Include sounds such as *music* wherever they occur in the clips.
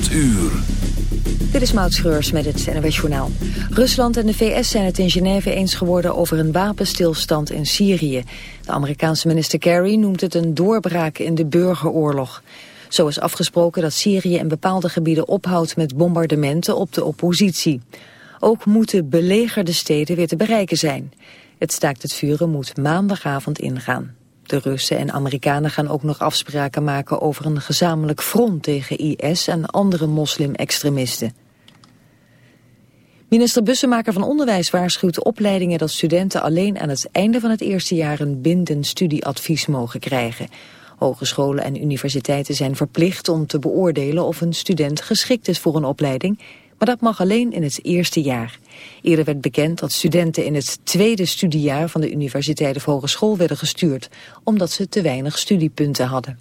8 uur. Dit is Maud Schreurs met het NWS Journaal. Rusland en de VS zijn het in Genève eens geworden over een wapenstilstand in Syrië. De Amerikaanse minister Kerry noemt het een doorbraak in de burgeroorlog. Zo is afgesproken dat Syrië in bepaalde gebieden ophoudt met bombardementen op de oppositie. Ook moeten belegerde steden weer te bereiken zijn. Het staakt het vuren moet maandagavond ingaan. De Russen en Amerikanen gaan ook nog afspraken maken over een gezamenlijk front tegen IS en andere moslim-extremisten. Minister Bussemaker van Onderwijs waarschuwt opleidingen dat studenten alleen aan het einde van het eerste jaar een bindend studieadvies mogen krijgen. Hogescholen en universiteiten zijn verplicht om te beoordelen of een student geschikt is voor een opleiding maar dat mag alleen in het eerste jaar. Eerder werd bekend dat studenten in het tweede studiejaar van de universiteit of hogeschool werden gestuurd, omdat ze te weinig studiepunten hadden.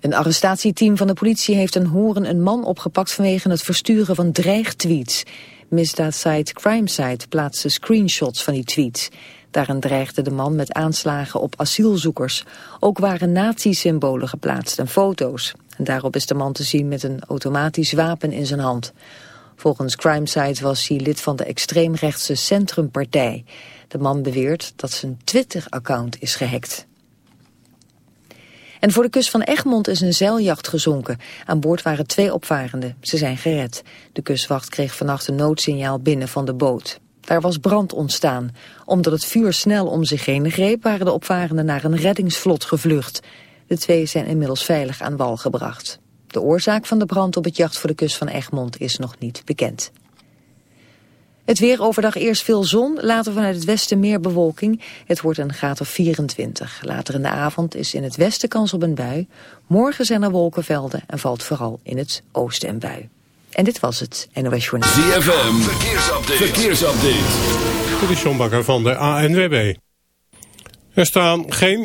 Een arrestatieteam van de politie heeft een horen een man opgepakt vanwege het versturen van dreigtweets. Misdaadsite Crimesite plaatste screenshots van die tweets. Daarin dreigde de man met aanslagen op asielzoekers. Ook waren nazi-symbolen geplaatst en foto's. Daarop is de man te zien met een automatisch wapen in zijn hand. Volgens Crimesite was hij lid van de extreemrechtse Centrumpartij. De man beweert dat zijn Twitter-account is gehackt. En voor de kust van Egmond is een zeiljacht gezonken. Aan boord waren twee opvarenden. Ze zijn gered. De kustwacht kreeg vannacht een noodsignaal binnen van de boot. Daar was brand ontstaan. Omdat het vuur snel om zich heen greep... waren de opvarenden naar een reddingsvlot gevlucht. De twee zijn inmiddels veilig aan wal gebracht. De oorzaak van de brand op het jacht voor de kust van Egmond is nog niet bekend. Het weer overdag eerst veel zon, later vanuit het westen meer bewolking. Het wordt een graad of 24. Later in de avond is in het westen kans op een bui. Morgen zijn er wolkenvelden en valt vooral in het oosten een bui. En dit was het NOS Journaal. ZFM, verkeersupdate. verkeersupdate. Dit is John Bakker van de ANWB. Er staan geen...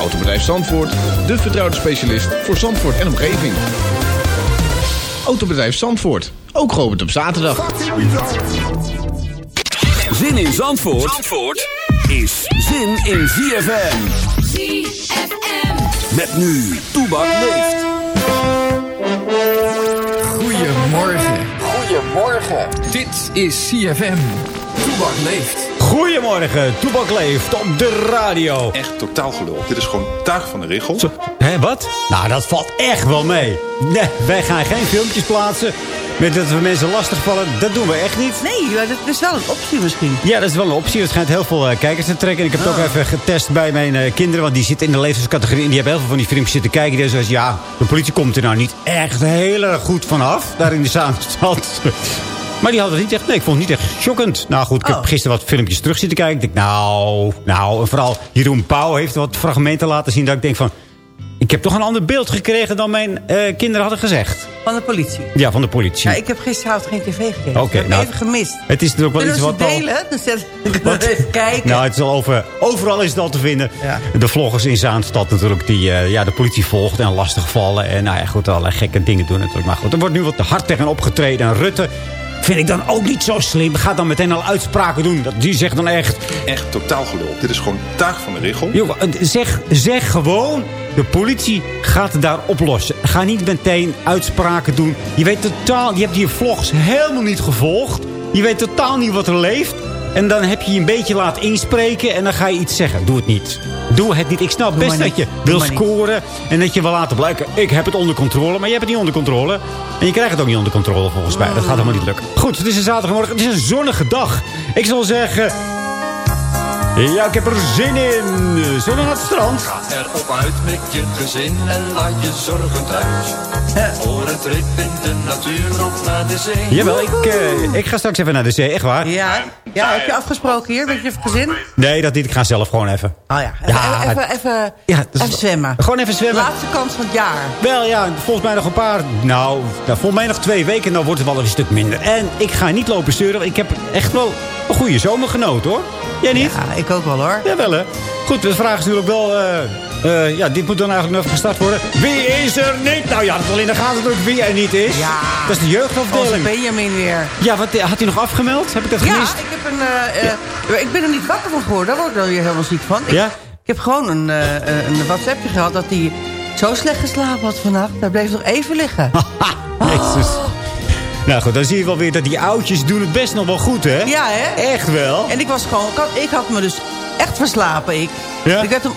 Autobedrijf Zandvoort, de vertrouwde specialist voor Zandvoort en omgeving. Autobedrijf Zandvoort, ook geopend op zaterdag. Zin in Zandvoort, Zandvoort is zin in ZFM. ZFM. Met nu, Toebak leeft. Goedemorgen. Goedemorgen. Dit is CFM. Toebak leeft. Goedemorgen, Toebak leeft op de radio. Echt totaal gelul. Dit is gewoon tuig van de regel. Hé, wat? Nou, dat valt echt wel mee. Nee, wij gaan geen filmpjes plaatsen met dat we mensen lastigvallen. Dat doen we echt niet. Nee, maar dat is wel een optie misschien. Ja, dat is wel een optie. Het schijnt heel veel uh, kijkers te trekken. En ik heb het ook even getest bij mijn uh, kinderen. Want die zitten in de leeftijdscategorie. En die hebben heel veel van die filmpjes zitten kijken. Die zeggen, ja, de politie komt er nou niet echt heel erg goed vanaf. Daar in de samenstand. *laughs* Maar die hadden het niet echt... Nee, ik vond het niet echt shockend. Nou goed, ik heb Oh. gisteren wat filmpjes terug zitten kijken. Ik denk, nou, nou... En vooral Jeroen Pauw heeft wat fragmenten laten zien... dat ik denk van... Ik heb toch een ander beeld gekregen dan mijn eh, kinderen hadden gezegd. Van de politie. Ja, van de politie. Ja, ik heb gisteravond geen tv gekeken. Oké, ik heb nou, even gemist. Het is natuurlijk wel Kunnen iets wat al... delen? Dan zet *laughs* ik even kijken. Nou, het is al over, overal is het al te vinden. Ja. De vloggers in Zaanstad natuurlijk, die eh, ja, de politie volgt en lastigvallen. En nou ja, goed, allerlei gekke dingen doen natuurlijk. Maar goed, er wordt nu wat hard tegen opgetreden. En Rutte, Vind ik dan ook niet zo slim. Ga dan meteen al uitspraken doen. Dat, die zegt dan echt... Echt totaal gelul. Dit is gewoon taak van de regel. Joh, zeg, zeg gewoon, de politie gaat het daar oplossen. Ga niet meteen uitspraken doen. Je weet totaal, je hebt die vlogs helemaal niet gevolgd. Je weet totaal niet wat er leeft. En dan heb je je een beetje laten inspreken en dan ga je iets zeggen. Doe het niet. Doe het niet. Ik snap Doe best dat je wil niet. scoren. En dat je wil laten blijken, ik heb het onder controle. Maar je hebt het niet onder controle. En je krijgt het ook niet onder controle volgens mij. Dat gaat helemaal niet lukken. Goed, het is een zaterdagmorgen. Het is een zonnige dag. Ik zal zeggen... Ja, ik heb er zin in. Zullen we naar het strand? Ga erop uit met je gezin en laat je zorgen thuis. Trip in de natuur of naar de zee. Jawel, ik, eh, ik ga straks even naar de zee. Echt waar? Ja, ja, heb je afgesproken hier met je gezin? Nee, dat niet. Ik ga zelf gewoon even. Oh ja, even, Ja, even, even, Ja, dat even zwemmen. Gewoon even zwemmen. Laatste kans van het jaar. Wel ja, volgens mij nog een paar... Nou, nou, volgens mij nog twee weken. Dan wordt het wel een stuk minder. En ik ga niet lopen zeuren. want Ik heb echt wel een goede zomer genoten, hoor. Jij niet? Ja, ik ook wel hoor. Jawel, hè. Goed, de vraag is natuurlijk wel... eh, eh, ja, dit moet dan eigenlijk nog gestart worden. Wie is er niet? Nou ja, het is al in de gaten natuurlijk wie er niet is. Ja. Dat is de Onze jeugdafdeling. Benjamin weer. Ja, wat, had hij nog afgemeld? Heb ik dat Ja, gemist? ik, heb een, eh, eh, ik ben er niet wakker van geworden. Daar word ik dan weer helemaal ziek van. Ik, Ja? ik heb gewoon een, een WhatsAppje gehad dat hij zo slecht geslapen had vannacht. Hij bleef nog even liggen. *laughs* Jezus. Nou goed, dan zie je wel weer dat die oudjes doen het best nog wel goed, hè? Ja, hè? Echt wel. En ik was gewoon... Ik had, ik had me dus echt verslapen, ik. Ja? Ik werd om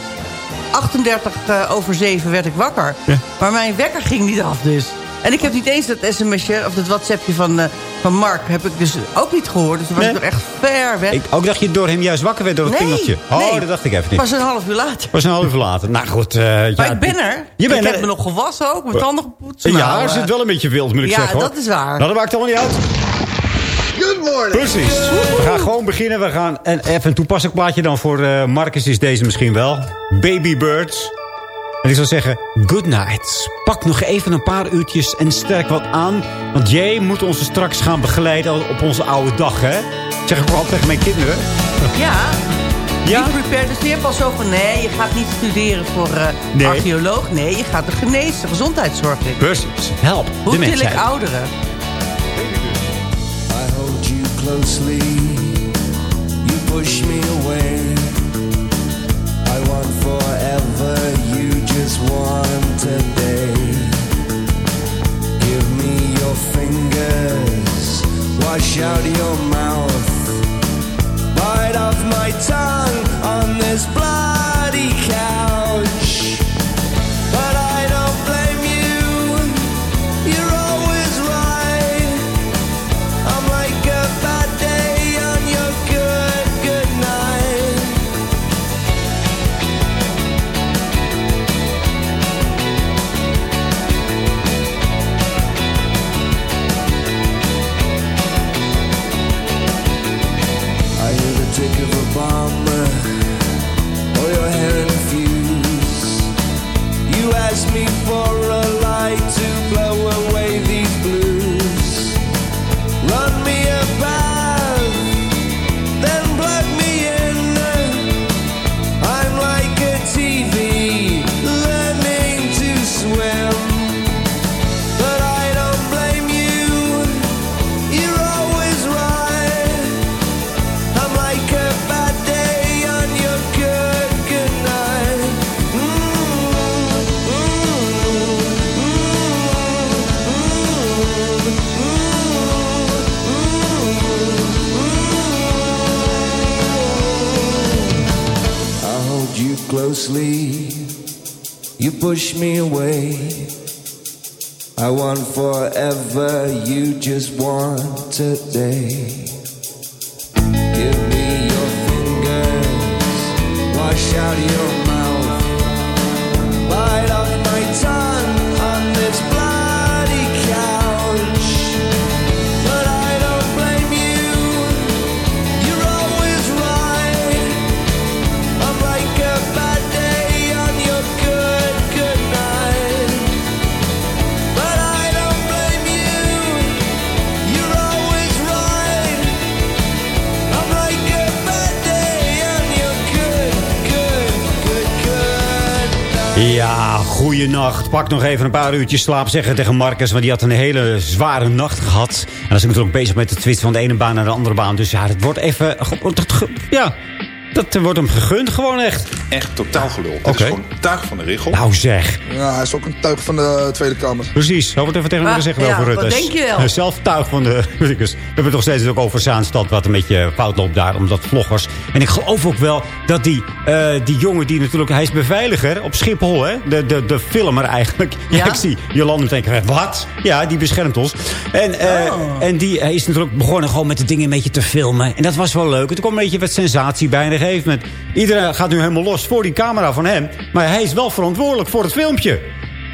38 eh, over 7 werd ik wakker. Ja. Maar mijn wekker ging niet af dus. En ik heb niet eens dat sms'je of dat WhatsAppje van, eh, van Mark... heb ik dus ook niet gehoord. Dus toen was Nee? ik nog echt ver weg. Ik, ook dacht je door hem juist wakker werd door het nee, pingeltje. Oh, nee. dat dacht ik even niet. Pas een half uur later. was een half uur later. Nou goed. eh, Maar ja, ik ben er. Je bent ik er. heb me nog gewassen ook, mijn tanden gepoetst. Ja, Nou, er eh, zit wel een beetje wild, moet ik ja, zeggen. hoor. dat is waar. Nou, dat maakt allemaal niet uit. Good morning. Precies. We gaan gewoon beginnen. We gaan, en even een toepasselijk plaatje dan voor eh, Marcus is deze misschien wel. Baby Birds. En ik zou zeggen, good night. Pak nog even een paar uurtjes en sterk wat aan. Want jij moet ons straks gaan begeleiden op onze oude dag, hè? Zeg ik vooral tegen mijn kinderen. Ja. Ja? Be prepared. Dus je hebt al zo van, nee, je gaat niet studeren voor eh, Nee. archeoloog. Nee, je gaat de genezen, gezondheidszorg in. Precies. Help Hoe de til ik ouderen? Closely, you push me away. Goeienacht. Pak nog even een paar uurtjes slaap zeggen tegen Marcus. Want die had een hele zware nacht gehad. En dan is ik natuurlijk bezig met de twist van de ene baan naar de andere baan. Dus ja, het wordt even... Ja, dat wordt hem gegund gewoon echt. Echt totaal gelul. Het Oké. is gewoon tuig van de regel. Nou zeg. Ja, hij is ook een tuig van de Tweede Kamer. Precies, zo wordt even tegen hem gezegd wel ja, voor Rutte. wat denk je wel? *laughs* Zelf tuig van de... *laughs* We hebben het nog steeds ook over Zaanstad, wat een beetje fout loopt daar, omdat vloggers... En ik geloof ook wel dat die, eh, die jongen die natuurlijk... Hij is beveiliger op Schiphol, hè? De, de, de filmer eigenlijk. Ja? *laughs* Ja? ik zie Jolande denken, wat? Ja, die beschermt ons. En, eh, Oh. en die hij is natuurlijk begonnen gewoon met de dingen een beetje te filmen. En dat was wel leuk. En toen kwam een beetje wat sensatie bij. En op een gegeven moment... Iedereen gaat nu helemaal los voor die camera van hem. Maar hij is wel verantwoordelijk voor het filmpje.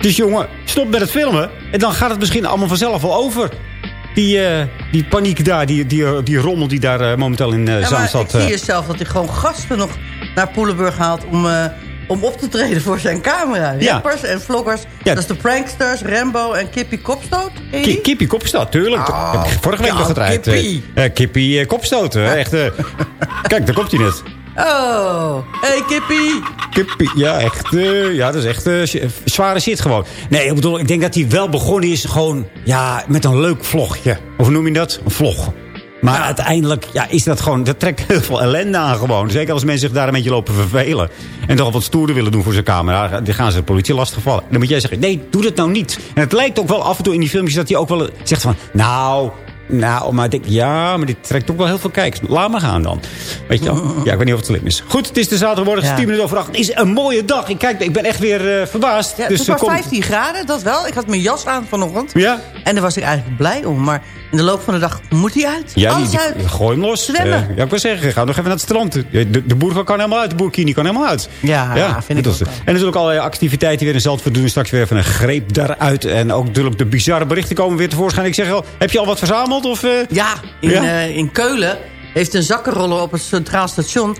Dus jongen, stop met het filmen. En dan gaat het misschien allemaal vanzelf wel over. Die, eh, die paniek daar, die, die, die rommel die daar eh, momenteel in uh, Ja, Zaanstad... ik zie jezelf dat hij gewoon gasten nog naar Poelenburg haalt... om, om op te treden voor zijn camera. Ja. Rappers en vloggers. Ja. Dat is de Pranksters, Rambo en Kippie Kopstoot. Ki-? Kippie Kopstoot, tuurlijk. Oh, vorige week nog gedraaid. Kippie. Kippie Kopstoot. Echt, *laughs* kijk, daar komt hij net. Oh, hey Kippie. Kippie, ja, echt. eh, ja, dat is echt eh, zware shit gewoon. Nee, ik bedoel, ik denk dat hij wel begonnen is gewoon... Ja, met een leuk vlogje. Of hoe noem je dat? Een vlog. Maar uiteindelijk ja, is dat gewoon... Dat trekt heel veel ellende aan gewoon. Zeker als mensen zich daar een beetje lopen vervelen. En toch wat stoerder willen doen voor zijn camera. Dan gaan ze de politie lastigvallen. Dan moet jij zeggen, nee, doe dat nou niet. En het lijkt ook wel af en toe in die filmpjes dat hij ook wel zegt van... Nou, nou, maar ik denk, ja, maar dit trekt ook wel heel veel kijkers. Laat maar gaan dan. Weet je wel? *laughs* Ja, ik weet niet of het slim is. Goed, het is de zaterdagmorgen, Ja. 10 minuten over 8. Het is een mooie dag. Ik, kijk, ik ben echt weer eh, verbaasd. Ja, dus het was eh, maar kom- 15 graden, dat wel. Ik had mijn jas aan vanochtend. Ja? En daar was ik eigenlijk blij om. Maar in de loop van de dag moet hij uit. Ja, Alles die- uit. gooi hem los. Zwemmen. Eh, ja, ik wil zeggen, ga nog even naar het strand. De, de, boer kan helemaal uit, de boerkini kan helemaal uit. Ja, vind ik dat is ook het. En natuurlijk allerlei activiteiten weer in Zandvoort doen. Straks weer even een greep daaruit. En ook natuurlijk de bizarre berichten komen weer tevoorschijn. Ik zeg al, heb je al wat verzameld? Of, eh? Ja, in, Ja? eh, in Keulen heeft een zakkenroller op het Centraal Station...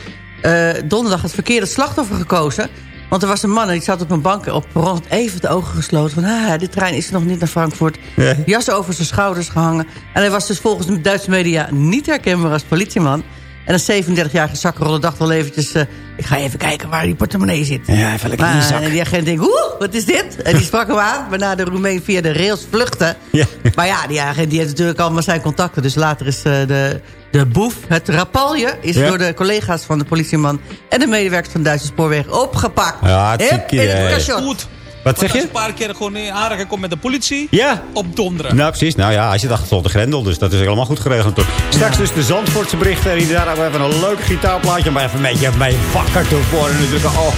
donderdag het verkeerde slachtoffer gekozen. Want er was een man en die zat op een bank op rond even de ogen gesloten. Van, ah, dit trein is nog niet naar Frankfurt. Nee. Jas over zijn schouders gehangen. En hij was dus volgens de Duitse media niet herkenbaar als politieman. En een 37-jarige zakkenroller dacht wel eventjes... eh, ik ga even kijken waar die portemonnee zit. Ja, even lekker Maar, zak. En die agent denkt, oeh, wat is dit? En die sprak hem aan, waarna de Roemeen via de rails vluchtte. Ja. Maar ja, die agent die heeft natuurlijk allemaal zijn contacten. Dus later is eh, de, de boef, het rapalje... is Ja. door de collega's van de politieman... en de medewerkers van de Duitse spoorwegen opgepakt. Ja, ik, in het. Goed. Wat zeg je? een paar keer gewoon in aanraking met de politie. Ja. Op donderen. Nou, precies. Nou ja, hij zit achter de grendel. Dus dat is helemaal goed geregeld. toch? Straks dus de Zandvoortse berichten. En daar hebben we even een leuk gitaarplaatje. Maar even een beetje mee wakker te worden. Natuurlijk. Oh,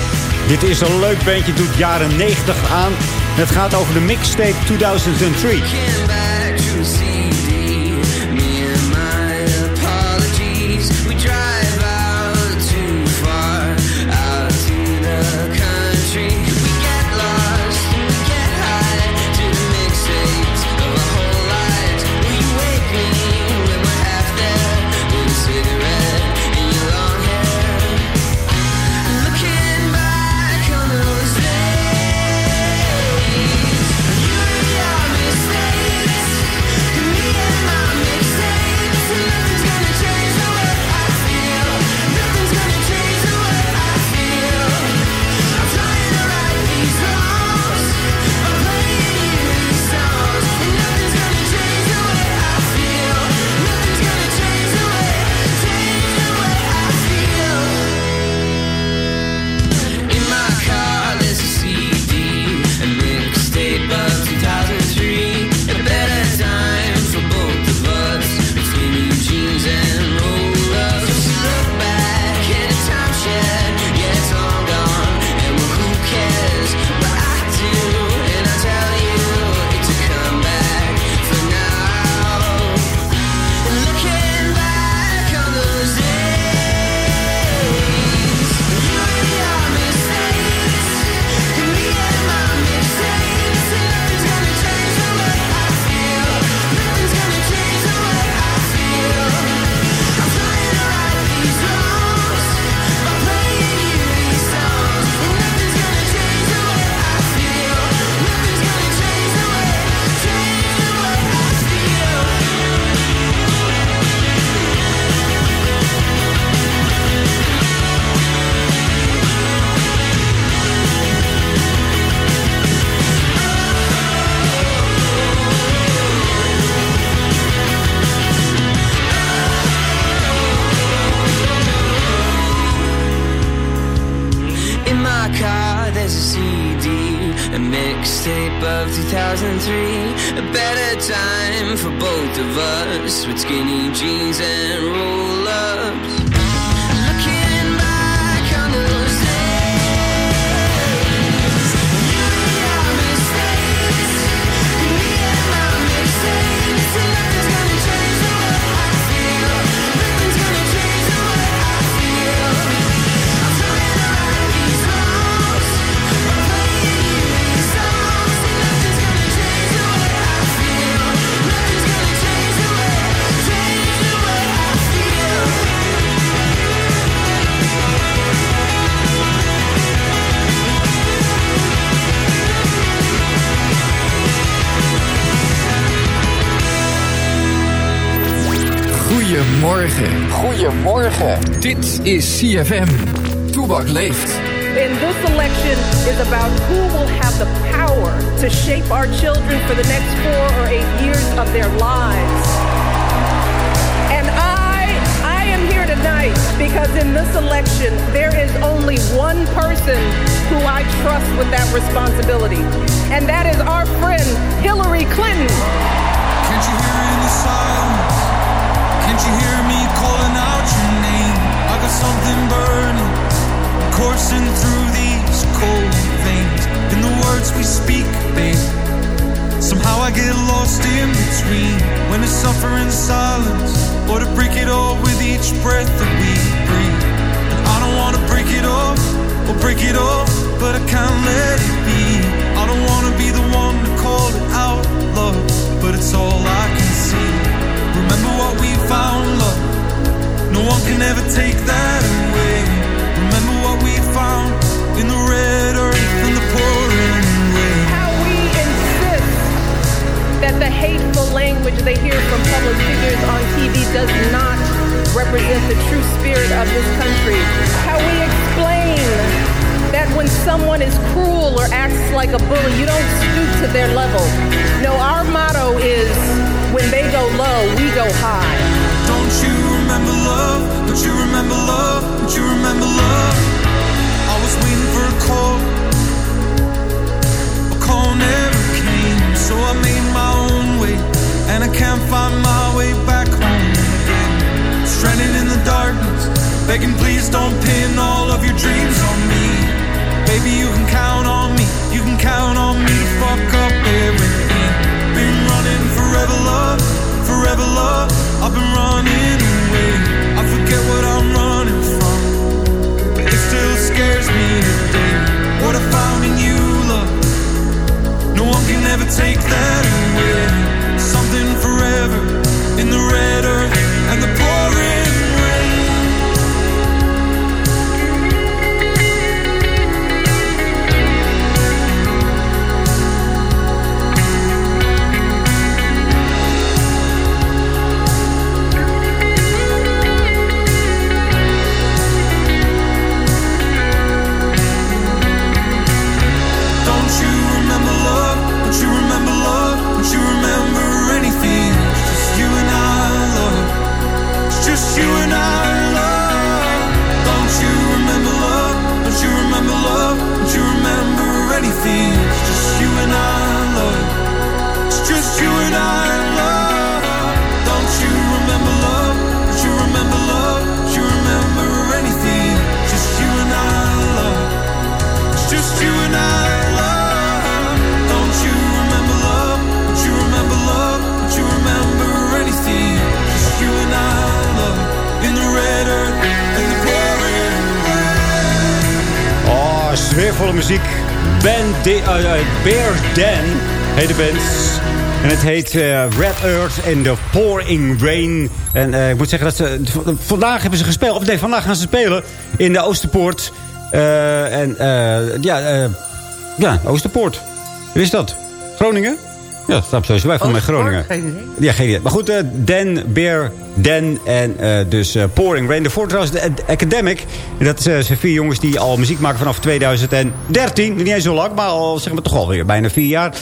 dit is een leuk bandje. Doet jaren 90 aan. Het gaat over de mixtape 2003. A mixtape of 2003 A better time for both of us With skinny jeans and roll-ups. Looking Goedemorgen. Goedemorgen. Dit is CFM. Toebak leeft. And this election is about who will have the power to shape our children for the next four or eight years of their lives. And I, I am here tonight because in this election, there is only one person who I trust with that responsibility. And that is our friend, Hillary Clinton. Can't you hear in the silence? Can't you hear me calling out your name? I got something burning, coursing through these cold veins. In the words we speak, babe. Somehow I get lost in between when to suffer in silence or to break it all with each breath that we breathe. And I don't wanna break it off or break it off, but I can't let it be. I don't wanna like a bully, you don't stoop to their level. No, our motto is when they go low, we go high. Don't you remember love? Don't you remember love? Don't you remember love? I was waiting for a call. A call never came, so I made my own way. And I can't find my way back home again. Stranded in the darkness, begging please don't pin all of your dreams on me. Baby, you can count on me, you can count on me. To fuck up everything. Been running forever, love, forever, love. I've been running away. I forget what I'm running from, but it still scares me today. What I found in you, love, no one can ever take that away. Something forever in the red earth muziek. Ben de, eh, eh, Bear Dan heet de band. En het heet eh, Red Earth and the Pouring Rain. En ik moet zeggen dat ze... Vandaag hebben ze gespeeld. Of nee, vandaag gaan ze spelen in de Oosterpoort. En ja, ja, Oosterpoort. Wie is dat? Groningen? Ja, dat staat sowieso bij van mij Groningen. Geen idee. Ja, geen idee. Maar goed, eh, Dan, Bear, Dan en eh, dus eh, Pouring Rain. De trouwens de Ad- Academic. En dat zijn vier jongens die al muziek maken vanaf 2013. Niet eens zo lang, maar al zeg maar toch alweer bijna vier jaar.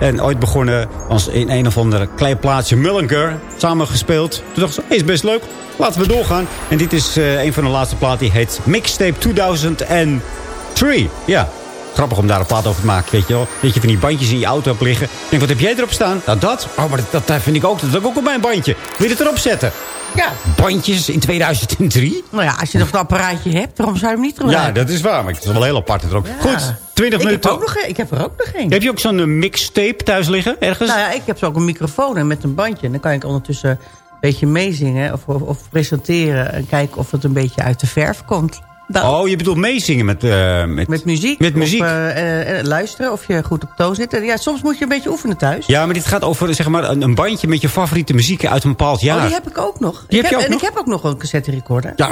En ooit begonnen als in een of andere klein plaatsje Mullinger. Samen gespeeld. Toen dacht ze, is best leuk. Laten we doorgaan. En dit is een van de laatste platen. Die heet Mixtape 2003. Ja. Grappig om daar een plaat over te maken, weet je wel. Dat je van die bandjes in je auto hebt liggen. Ik denk, wat heb jij erop staan? Nou, dat. Oh, maar dat, dat vind ik ook. Dat heb ik ook op mijn bandje. Wil je het erop zetten? Ja. Bandjes in 2003? Nou ja, als je nog een apparaatje hebt, waarom zou je hem niet Ja, gebruiken? dat is waar. Maar het is wel heel apart erop. Ja. Goed, 20 ik minuten. Heb ook nog, ik heb er ook nog een. Heb je ook zo'n eh, mixtape thuis liggen, ergens? Nou ja, ik heb zo ook een microfoon en met een bandje. En dan kan ik ondertussen een beetje meezingen of, of, of presenteren... en kijken of het een beetje uit de verf komt. Dat. Oh, je bedoelt meezingen met, eh, met... Met muziek. Met muziek. Of eh, eh, luisteren of je goed op toon zit. Ja, soms moet je een beetje oefenen thuis. Ja, maar dit gaat over zeg maar, een, een bandje met je favoriete muziek uit een bepaald jaar. Oh, die heb ik ook nog. Die ik heb je ook en nog? ik heb ook nog een cassette recorder. Ja,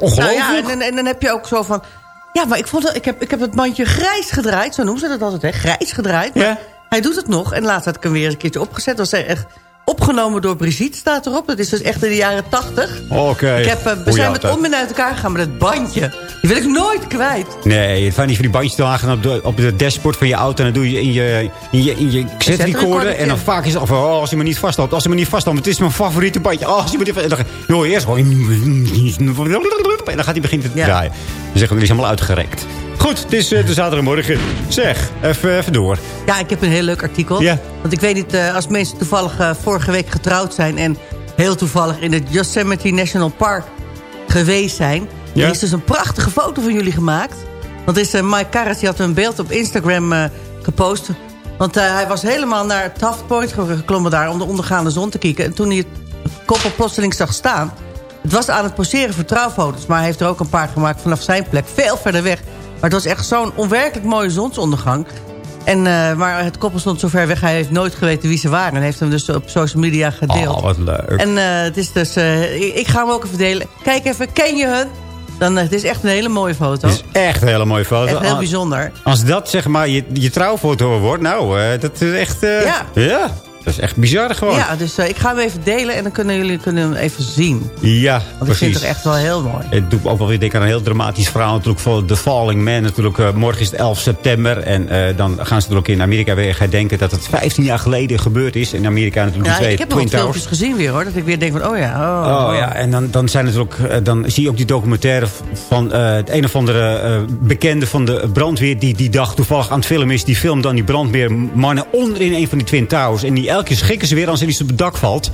ongelooflijk. Nou ja, en, en, en dan heb je ook zo van... Ja, maar ik, vond dat, ik, heb, ik heb het bandje grijs gedraaid. Zo noemen ze dat altijd, hè? Grijs gedraaid. Maar Hij doet het nog. En laatst had ik hem weer een keertje opgezet. Dat was echt opgenomen door Brigitte, staat erop. Dat is dus echt in de jaren tachtig. Oké. Ik heb, eh, we zijn met om en uit elkaar gegaan met het bandje. Die wil ik nooit kwijt. Nee, van die, van die bandjes te lagen op de, op de dashboard van je auto. En dan doe je in je, in je, in je cassette recorder. En dan vaak is het van, oh, als hij me niet vasthoudt. Als hij me niet vasthoudt, het is mijn favoriete bandje. Oh, als hij me niet vasthoudt. En dan je eerst gewoon... En dan gaat hij beginnen te draaien. Dan zeggen we, die is helemaal uitgerekt. Goed, het is eh, de zaterdagmorgen. Zeg, even, even door. Ja, ik heb een heel leuk artikel. Ja. Want ik weet niet, eh, als mensen toevallig eh, vorige week getrouwd zijn... en heel toevallig in het Yosemite National Park geweest zijn... Ja. Er is dus een prachtige foto van jullie gemaakt. Want is, Mike Karras die had een beeld op Instagram gepost. Want hij was helemaal naar Taft Point ge- geklommen daar... om de ondergaande zon te kijken. En toen hij het koppel plotseling zag staan... Het was aan het poseren voor trouwfoto's. Maar hij heeft er ook een paar gemaakt vanaf zijn plek. Veel verder weg. Maar het was echt zo'n onwerkelijk mooie zonsondergang. En, eh, maar het koppel stond zo ver weg. Hij heeft nooit geweten wie ze waren. En heeft hem dus op social media gedeeld. Oh, wat leuk. En eh, het is dus... eh, ik, ik ga hem ook even delen. Kijk even, ken je hun? Dan, het is echt een hele mooie foto. Het is echt een hele mooie foto. Echt heel bijzonder. Als dat zeg maar je, je trouwfoto wordt, nou, dat is echt... Ja. Ja, dat is echt bizar gewoon. Ja, dus eh, ik ga hem even delen en dan kunnen jullie kunnen hem even zien. Ja, Want ik precies. vind het echt wel heel mooi. Het doet ook wel weer denken aan een heel dramatisch verhaal natuurlijk voor The Falling Man. Natuurlijk, eh, morgen is het 11 september. En eh, dan gaan ze natuurlijk in Amerika weer herdenken dat het 15 jaar geleden gebeurd is. In Amerika natuurlijk Ja, twee ik heb nog filmpjes gezien weer hoor. Dat ik weer denk van, oh ja. Oh, Oh ja, en dan, dan, zijn eh, dan zie je ook die documentaire van het een of andere bekende van de brandweer... die die dag toevallig aan het filmen is. Die filmt dan die brandweermannen onder in een van die Twin Towers. En die elke keer schrikken ze weer als er iets op het dak valt.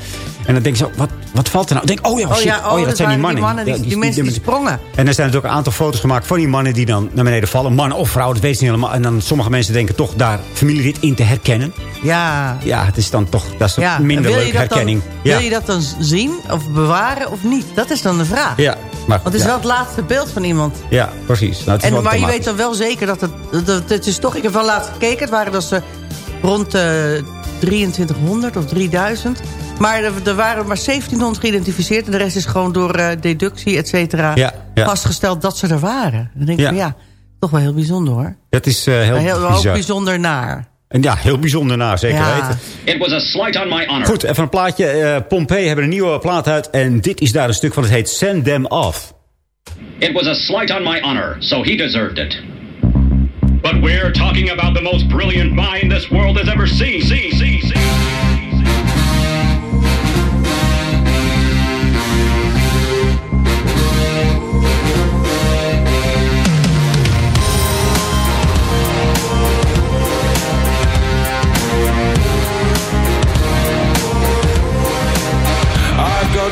En dan denk je zo, wat, wat valt er nou? Denk, oh ja, Oh shit, ja, oh, dat, dat zijn die mannen. die, Ja, die, mensen die sprongen. en er zijn natuurlijk een aantal foto's gemaakt van die mannen die dan naar beneden vallen. Man of vrouw, dat weet ze niet helemaal. En dan sommige mensen denken toch daar familielid in te herkennen. Ja. Ja, het is dan toch, dat is ja. minder wil leuke dat dan- herkenning. Wil ja. je dat dan zien of bewaren of niet? Dat is dan de vraag. ja, maar, Want het is ja. wel het laatste beeld van iemand. Ja, precies. Nou, En, maar je weet dan wel zeker dat het, dat het... Is toch, ik heb wel laatst gekeken. Het waren dus eh, rond eh 2300 of 3000. Maar er, er waren maar 1700 geïdentificeerd. En de rest is gewoon door eh, deductie, et cetera... Ja, ja. vastgesteld dat ze er waren. Dan denk ik Ja. van ja, toch wel heel bijzonder hoor. Dat is eh, heel, heel, ook bijzonder naar. En ja, heel bijzonder na, zeker Ja. weten. It was a slight on my honor. Goed, even een plaatje. eh Pompeii hebben een nieuwe plaat uit. En dit is daar een stuk van. Het heet Send Them Off. It was a slight on my honor, so he deserved it. But we're talking about the most brilliant mind this world has ever seen. See, see, see.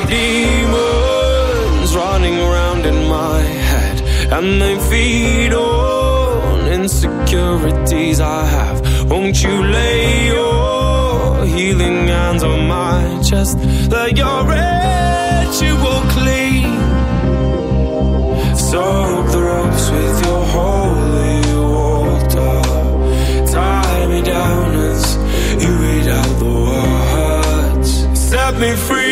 Demons running around in my head, and they feed on insecurities I have. Won't you lay your healing hands on my chest? Let your ritual clean. Soak the ropes with your holy water. Tie me down as you read out the words. Set me free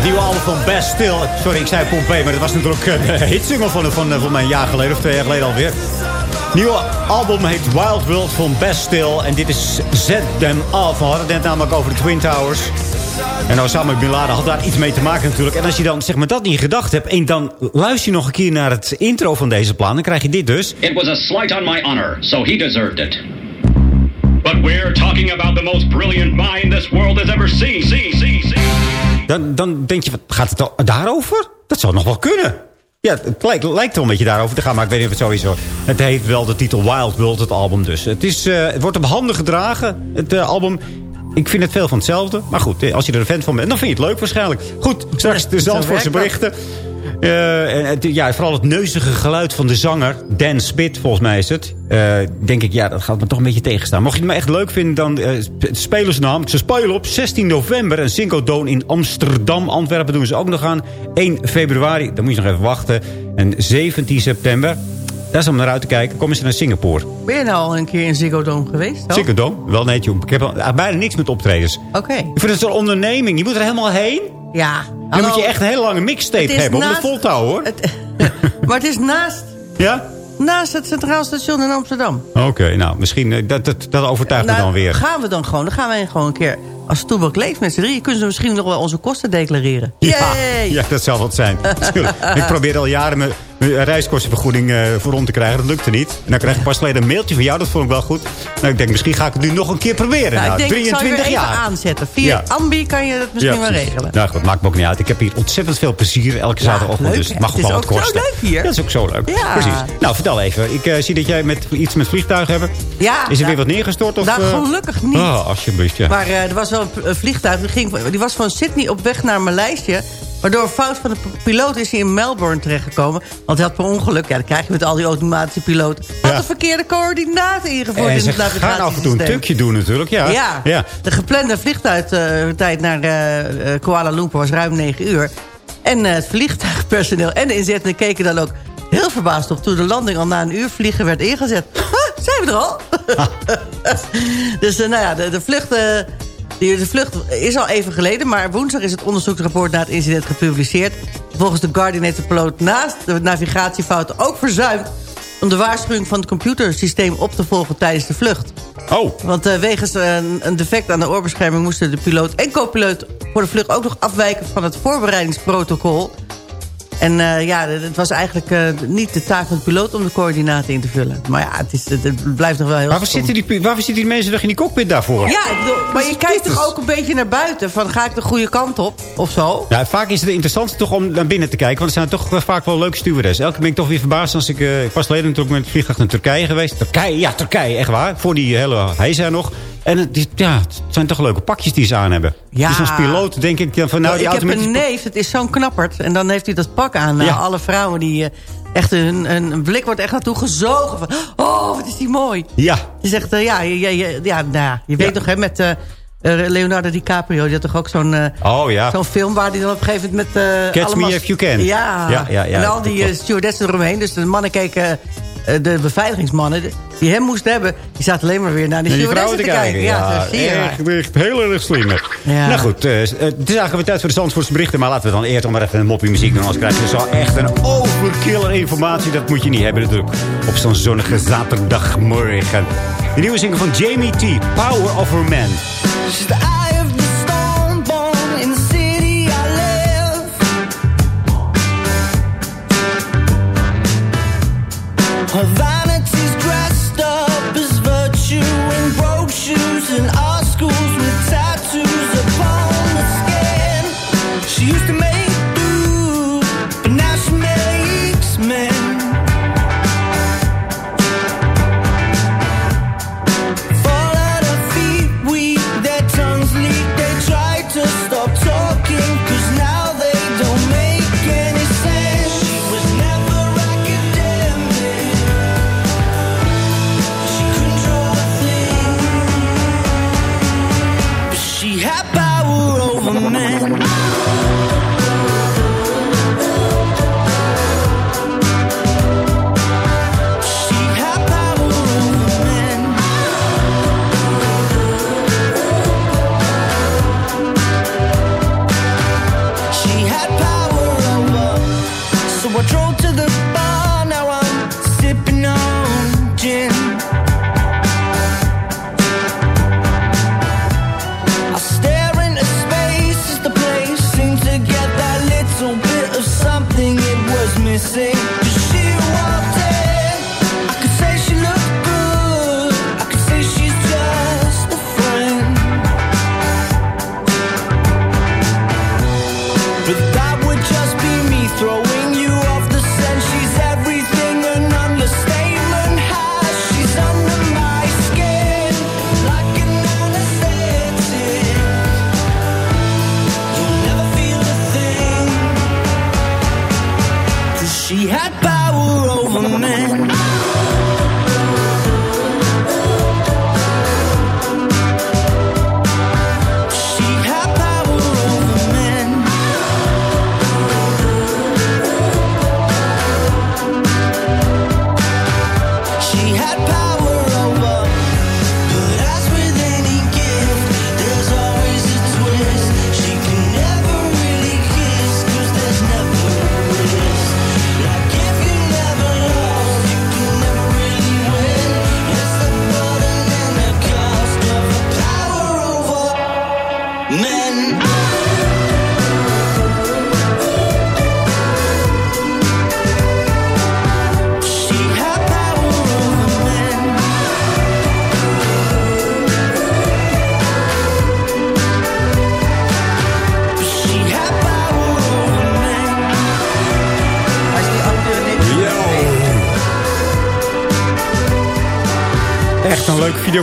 Het nieuwe album van Best Still. Sorry, ik zei Pompeii, maar dat was natuurlijk een hitsingle van, van, van mij een jaar geleden of twee jaar geleden alweer. Nieuwe album heet Wild World van Best Still. En dit is Zet Them Off. We hadden het net namelijk over de Twin Towers. En Osama Bin Laden had daar iets mee te maken natuurlijk. En als je dan zeg maar, dat niet gedacht hebt... dan luister je nog een keer naar het intro van deze plan... dan krijg je dit dus. It was a slight on my honor, so he deserved it. But we're talking about the most brilliant mind this world has ever seen. See, see, see. Dan, dan denk je, wat, gaat het al daarover? Dat zou nog wel kunnen. Ja, het lijkt, lijkt wel een beetje daarover te gaan, maar ik weet niet of het sowieso... Het heeft wel de titel Wild World, het album dus. Het, is, eh, het wordt op handen gedragen, het eh, album. Ik vind het veel van hetzelfde. Maar goed, eh, als je er een fan van bent, dan vind je het leuk waarschijnlijk. Goed, straks de Zandvoortse dat. berichten. Eh, en ja, vooral het neuzige geluid van de zanger, Dan Spit, volgens mij is het. Eh, denk ik, ja, dat gaat me toch een beetje tegenstaan. Mocht je het me echt leuk vinden, dan uh, spelersnaam. Ze spelen op 16 november een Cinco Dome in Amsterdam. Antwerpen doen ze ook nog aan. 1 februari, dan moet je nog even wachten. En 17 september, daar is om naar uit te kijken. Komen ze naar Singapore. Ben je nou al een keer in Ziggo Dome geweest? dan? Zinggo Dome? Wel nee, joh. Ik heb al- bijna niks met optredens. Oké. Ik vind het een onderneming. Je moet er helemaal heen. Ja. Dan moet je echt een hele lange mixtape Het hebben om naast- het vol te houden, hoor. Maar het is naast, Ja? naast het Centraal Station in Amsterdam. Oké, nou, misschien eh, dat, dat, dat overtuigt me Nou, dan weer. gaan we dan gewoon. Dan gaan wij gewoon een keer als Toebak leeft met z'n drieën. Kunnen ze misschien nog wel onze kosten declareren. Ja, Yay! ja, dat zal wat zijn. *laughs* Ik probeer al jaren mijn reiskostenvergoeding eh, voor rond te krijgen. Dat lukte niet. En dan krijg ik pas geleden een mailtje van jou. Dat vond ik wel goed. Nou, ik denk, misschien ga ik het nu nog een keer proberen. Nou, Nou, ik denk, ik zal je 23 weer even jaar. aanzetten. Via Ja. Ambi kan je dat misschien wel regelen. Nou goed, maakt me ook niet uit. Ik heb hier ontzettend veel plezier elke zaterdagochtend. dus het mag Het is gewoon ook wat zo kosten. leuk hier. Dat is ook zo leuk. Precies. Nou, vertel even. Ik eh, zie dat jij met, iets met vliegtuigen hebt. Ja, Is er weer wat neergestort? Of, nou, eh? gelukkig niet. Oh, alsjeblieft, ja. Maar er was wel een, een vliegtuig. Die, ging, die was van Sydney op weg naar Maleisië. Maar door een fout van de piloot is hij in Melbourne terechtgekomen. Want hij had per ongeluk, ja, dat krijg je met al die automatische piloten... had de verkeerde coördinaten ingevoerd en in het navigatiesysteem. gaan af en toe een tukje doen natuurlijk. Ja. Ja, ja. de geplande vliegtuigtijd naar eh, Kuala Lumpur was ruim 9 uur. En eh, het vliegtuigpersoneel en de inzettenden keken dan ook heel verbaasd op... toen de landing al na een uur vliegen werd ingezet. Ah, *laughs* zijn we er al? *laughs* dus nou ja, de, de vlucht... de vlucht is al even geleden, maar woensdag is het onderzoeksrapport na het incident gepubliceerd. Volgens The Guardian heeft de piloot naast de navigatiefouten ook verzuimd... om de waarschuwing van het computersysteem op te volgen tijdens de vlucht. Oh. Want eh, wegens een, een defect aan de oorbescherming... moesten de piloot en co-piloot voor de vlucht ook nog afwijken... van het voorbereidingsprotocol. En eh, ja, het was eigenlijk eh, niet de taak van de piloot om de coördinaten in te vullen. Maar ja, het, is, het, blijft nog wel heel Waarvoor stom. zitten, die, waarvoor zitten die mensen nog in die cockpit daarvoor? Ja, maar je kijkt toch ook een beetje naar buiten... van ga ik de goede kant op, of zo? Ja, vaak is het interessant toch om naar binnen te kijken. Want er zijn toch wel vaak wel leuke stewards. Elke keer ben ik toch weer verbaasd als ik... eh, ik was geleden natuurlijk met het vliegtuig naar Turkije geweest. Turkije, ja, Turkije, echt waar. Voor die hele heisa nog. En het, is- ja, het zijn toch leuke pakjes die ze aan hebben. Ja. Dus als piloot denk ik van... Nou, die ik heb een die- neef, het is zo'n knapperd. En dan heeft hij dat pak aan. Nou, Ja. alle vrouwen die... eh, echt hun, hun blik wordt echt naartoe gezogen. Van, oh, wat is die mooi. Ja. Is echt, eh, ja, je, je, je- ja, nou, ja, je weet toch, hè, met eh, eh, Leonardo DiCaprio... die had toch ook zo'n eh, Oh ja. zo'n film waar hij dan op een gegeven moment met... eh, Catch me if you can. Ja. Ja, ja, ja, en al die eh, klopt. stewardessen eromheen. Dus de mannen keken eh, de beveiligingsmannen die hem moesten hebben... die zaten alleen maar weer naar die die vrouwen te kijken. Ja, Ja, zie je echt, echt heel erg slim. Ja. Nou goed, eh, het is eigenlijk weer tijd voor de Zandvoortse berichten. Maar laten we dan eerst nog maar even een moppie muziek doen. Anders krijg je zo echt een overkiller informatie. Dat moet je niet hebben natuurlijk. Op zo'n zonnige zaterdagmorgen. De nieuwe single van Jamie T. Power of a Man.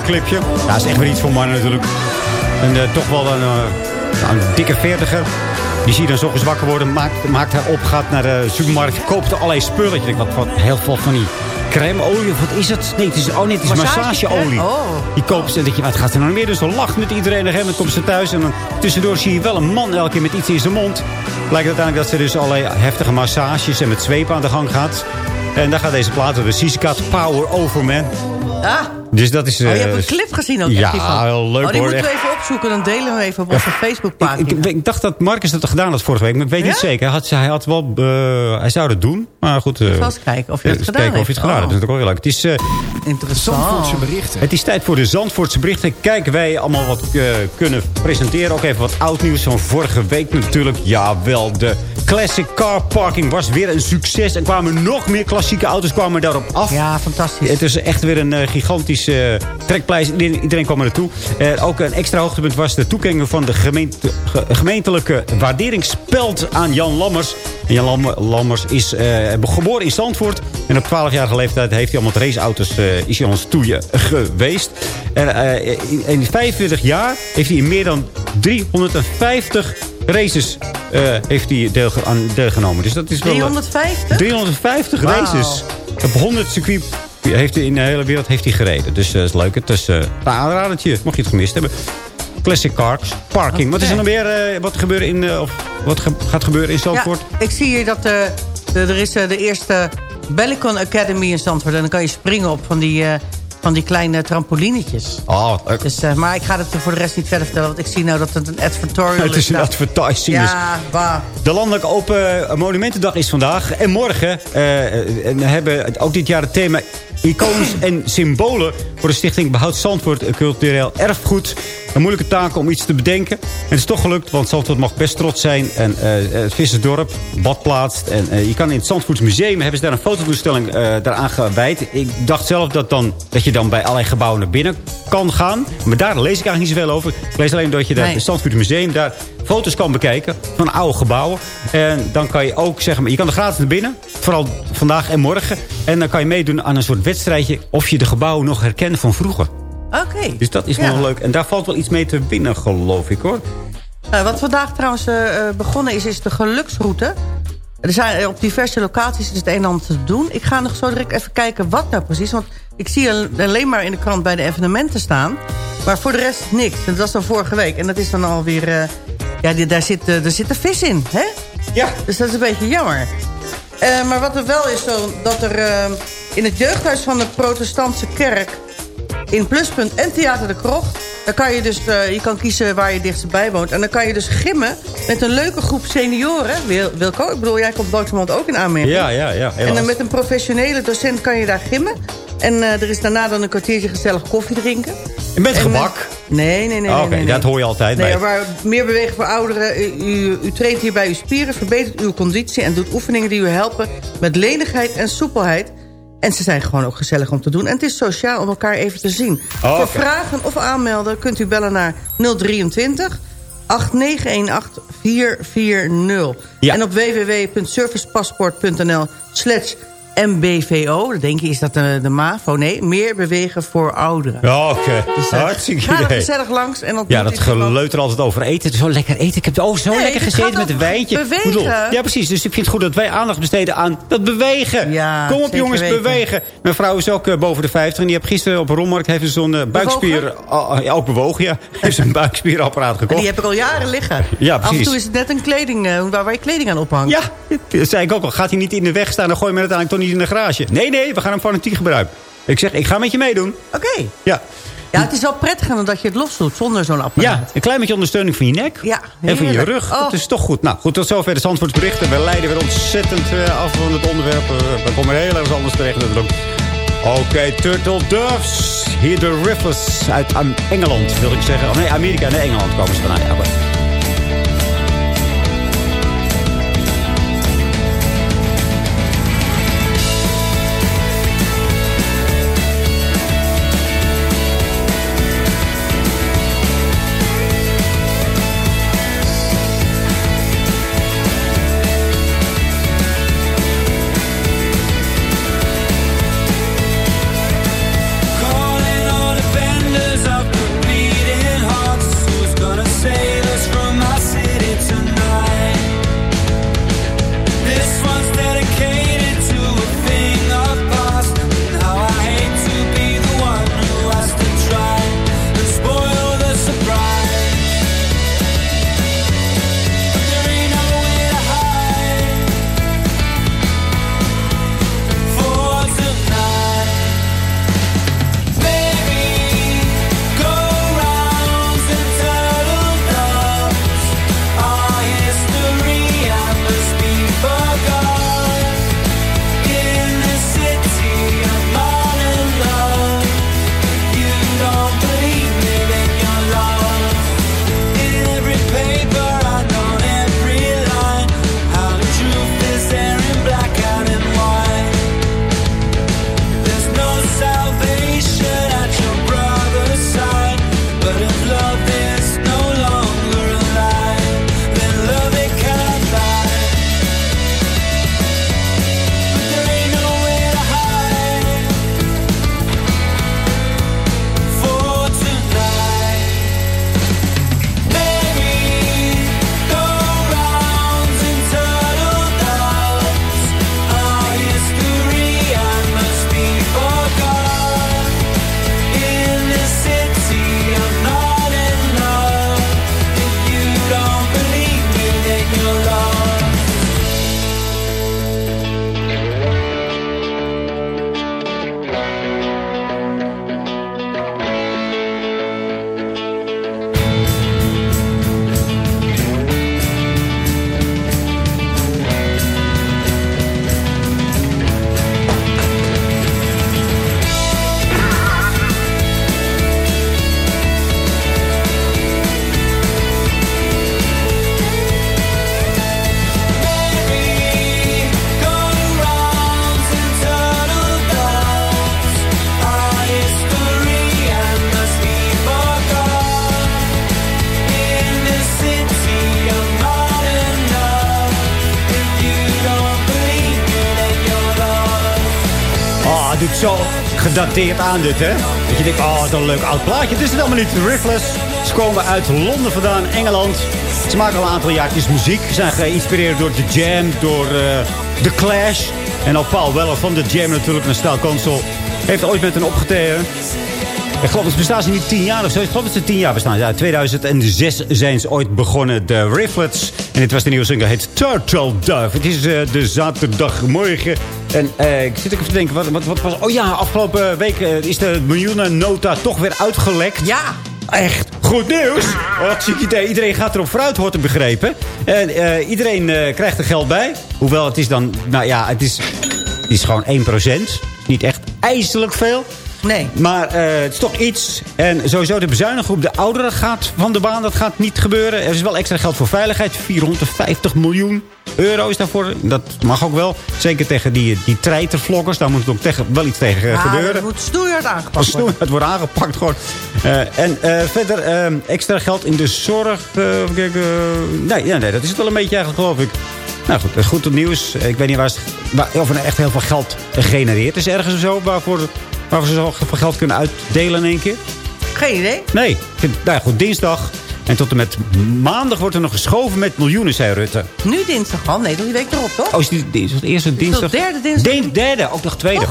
Videoclipje. Ja, is echt weer iets voor mannen natuurlijk. En eh, toch wel een, eh, een dikke veertiger. Die zie je dan zo wakker worden, maakt, maakt haar op, gaat naar de supermarkt, koopt er allerlei spullen. Je denkt, wat, wat, heel veel van die crèmeolie, of wat is het? Nee, het is, oh nee, het is massageolie. Oh. Die koopt ze en denk je, wat gaat er nou meer? Dus dan lacht met iedereen. En gegeven moment komt ze thuis en dan tussendoor zie je wel een man elke keer met iets in zijn mond. Blijkt uiteindelijk dat ze dus allerlei heftige massages en met zweep aan de gang gaat. En daar gaat deze plaat door de Siskat Power Over Man. Ah, Dus dat is... oh, je eh, hebt een clip gezien ook. Ja, hiervan. heel leuk oh, die hoor. moeten we even opzoeken. Dan delen we hem even op onze Ik, Facebookpagina. ik dacht dat Marcus dat gedaan had vorige week, maar ik weet niet zeker. Hij had, hij, had wel, eh, hij zou het doen, maar goed. eh, Zal eens kijken of je het eens gedaan kijken of je het gedaan hebt. Dat is natuurlijk ook heel leuk. Het is, eh, Interessant. Zandvoortse berichten. het is tijd voor de Zandvoortse berichten. Kijken wij allemaal wat eh, kunnen presenteren. Ook even wat oud nieuws van vorige week natuurlijk. Jawel, de Classic Car Parking was weer een succes. Er kwamen nog meer klassieke auto's kwamen daarop af. Ja, fantastisch. Het is echt weer een eh, gigantische eh, trekpleister. Iedereen, kwam er naartoe. Eh, ook een extra hoogtepunt was de toekenning van de gemeente, ge- gemeentelijke waarderingspeld aan Jan Lammers. En Jan Lam- Lammers is eh, geboren in Zandvoort. En op 12-jarige leeftijd heeft hij allemaal raceauto's uh, is hij ons toeje geweest. En in, in 45 jaar heeft hij in meer dan 350 races eh, heeft hij deel, aan deelgenomen. Dus dat is wel... eh, 350? 350 Wauw. races. Op 100 circuit heeft hij in de hele wereld heeft hij gereden. Dus dat is leuk. Het is eh, een aanradertje, mocht je het gemist hebben. Classic Cars, parking. Wat is er meer? eh, wat, gebeuren in, eh, of wat ge- gaat gebeuren in Zandvoort? Ja, ik zie hier dat eh, de- er is eh, de eerste Bellicon Academy in Zandvoort. En dan kan je springen op van die, eh, van die kleine trampolinetjes. Oh. Dus, eh, maar ik ga het voor de rest niet verder vertellen. Want ik zie nou dat het een advertorial *laughs* Het is een Nou, advertising. Ja, waar. De Landelijke Open Monumentendag is vandaag. En morgen en we hebben ook dit jaar het thema icons en symbolen... voor de stichting Behoud Zandvoort Cultureel Erfgoed. Een moeilijke taak om iets te bedenken. En het is toch gelukt, want Zandvoort mag best trots zijn. En eh, het Vissersdorp, badplaats. En eh, je kan in het Zandvoortsmuseum... hebben ze daar een fototoestelling eh daaraan gewijd. Ik dacht zelf dat, dan, dat je dan bij allerlei gebouwen naar binnen kan gaan. Maar daar lees ik eigenlijk niet zoveel over. Ik lees alleen dat je daar Nee. het Zandvoortsmuseum... daar foto's kan bekijken van oude gebouwen. En dan kan je ook zeggen... maar je kan er gratis naar binnen. Vooral vandaag en morgen. En dan kan je meedoen aan een soort wedstrijdje... of je de gebouwen nog herkent van vroeger. Oké. Dus dat is Ja. wel leuk. En daar valt wel iets mee te winnen, geloof ik, hoor. Nou, wat vandaag trouwens eh, eh, begonnen is, is de geluksroute. Er zijn eh, op diverse locaties is het een en ander te doen. Ik ga nog zo direct even kijken wat nou precies. Want ik zie al- alleen maar in de krant bij de evenementen staan. Maar voor de rest niks. Dat was dan vorige week. En dat is dan alweer... eh ja, die- daar zit, eh, er zit een vis in, hè? Ja. Dus dat is een beetje jammer. Eh, maar wat er wel is, zo, dat er eh, in het jeugdhuis van de protestantse kerk... in Pluspunt en Theater de Krocht... Dan kan je dus, eh, je kan kiezen waar je dichtstbij woont. En dan kan je dus gimmen met een leuke groep senioren. Wil, Wilco, ik bedoel, jij komt langzamerhand ook in aanmerking. Ja, ja, ja. En dan met een professionele docent kan je daar gimmen. En er is daarna dan een kwartiertje gezellig koffie drinken. Met En, gebak? eh, nee, nee, nee. Oh, Oké, nee, nee. dat hoor je altijd Nee, bij. maar meer bewegen voor ouderen. U, u, u traint hierbij uw spieren, verbetert uw conditie... en doet oefeningen die u helpen met lenigheid en soepelheid. En ze zijn gewoon ook gezellig om te doen. En het is sociaal om elkaar even te zien. Oh, voor vragen of aanmelden kunt u bellen naar 023 8918 440. Ja. En op www.servicepaspoort.nl slash MBVO. Dan denk je, is dat de, de MAVO? Nee, meer bewegen voor ouderen. Ja, Oké, Dus, eh, hartstikke Ga er gezellig langs. En Ja, dat u iemand. geleuter altijd over eten. Zo lekker eten. Ik heb oh, zo Nee, lekker gezeten met een wijntje. bewegen. Ja, precies. Dus ik vind het goed dat wij aandacht besteden aan dat bewegen. Ja, Kom op jongens, weten. bewegen. Mijn vrouw is ook eh, boven de 50. En die heeft gisteren op rommarkt heeft zo'n eh, buikspier... ja, ook bewogen, ja. *laughs* Heeft een buikspierapparaat En gekocht. die heb ik al jaren liggen. Ja, Af en precies. toe is het net een kleding eh, waar, waar je kleding aan ophangt. Ja, *laughs* dat zei ik ook al. Gaat hij niet in de weg staan, dan gooi je hem uiteindelijk toch niet in de garage. Nee, nee, we gaan hem fanatiek gebruiken. Ik zeg, ik ga met je meedoen. Oké. Ja. Ja, het is wel prettig dat je het los doet zonder zo'n apparaat. Ja, een klein beetje ondersteuning van je nek. Ja, En van je rug. Oh. Dat is toch goed. Nou, goed, tot zover de Zandvoortsberichten. We leiden weer ontzettend eh, af van het onderwerp. Eh, we komen heel ergens anders terecht natuurlijk. Oké, Turtle Doves. Hier de Rivers uit Engeland, wil ik zeggen. Oh, nee, Amerika. Nee, Engeland komen ze vandaan. Ja, maar- gedateerd aan dit, hè? Dat je denkt, oh, wat een leuk oud plaatje. Het is het allemaal niet. Riffless. Ze komen uit Londen vandaan, Engeland. Ze maken al een aantal jaartjes muziek. Ze zijn geïnspireerd door The Jam, door eh, The Clash. En ook Paul Weller van The Jam natuurlijk, een staal console. Heeft ooit met een opgetreden. Ik geloof, het bestaan ze niet tien jaar of zo. Ik geloof dat ze tien jaar bestaan. Ja, 2006 zijn ze ooit begonnen, de Riflets. En dit was de nieuwe single, heet Turtle Dove. Het is eh, de zaterdagmorgen. En eh, ik zit ook even te denken, wat, wat, wat was... Oh ja, afgelopen week eh, is de miljoenennota toch weer uitgelekt. Ja. Echt goed nieuws. Wat idee. Iedereen gaat erop vooruit, wordt er begrepen. En eh, iedereen krijgt er geld bij. Hoewel het is dan... Nou ja, het is, het is gewoon 1%. Niet echt ijselijk veel. Nee. Maar eh, het is toch iets. En sowieso de bezuiniging op de ouderen gaat van de baan. Dat gaat niet gebeuren. Er is wel extra geld voor veiligheid. 450 miljoen euro is daarvoor. Dat mag ook wel. Zeker tegen die, die treitervloggers. Daar moet ook tegen, wel iets tegen eh, Ja, gebeuren. dat moet snoeihard aangepakt worden. Het wordt aangepakt gewoon. Eh, en eh, verder eh, extra geld in de zorg. eh, eh, nee, ja, nee, dat is het wel een beetje eigenlijk, geloof ik. Nou goed, eh, goed nieuws. Ik weet niet waar, of er echt heel veel geld genereert is ergens of zo. Waarvoor, waarvoor ze zo veel geld kunnen uitdelen in één keer. Geen idee. Nee, nou ja, goed, dinsdag. En tot en met maandag wordt er nog geschoven met miljoenen, zei Rutte. Nu dinsdag al? Nee, toch die week erop, toch? Oh, is die, is het eerste dinsdag? de derde dinsdag? De, derde, ook nog tweede.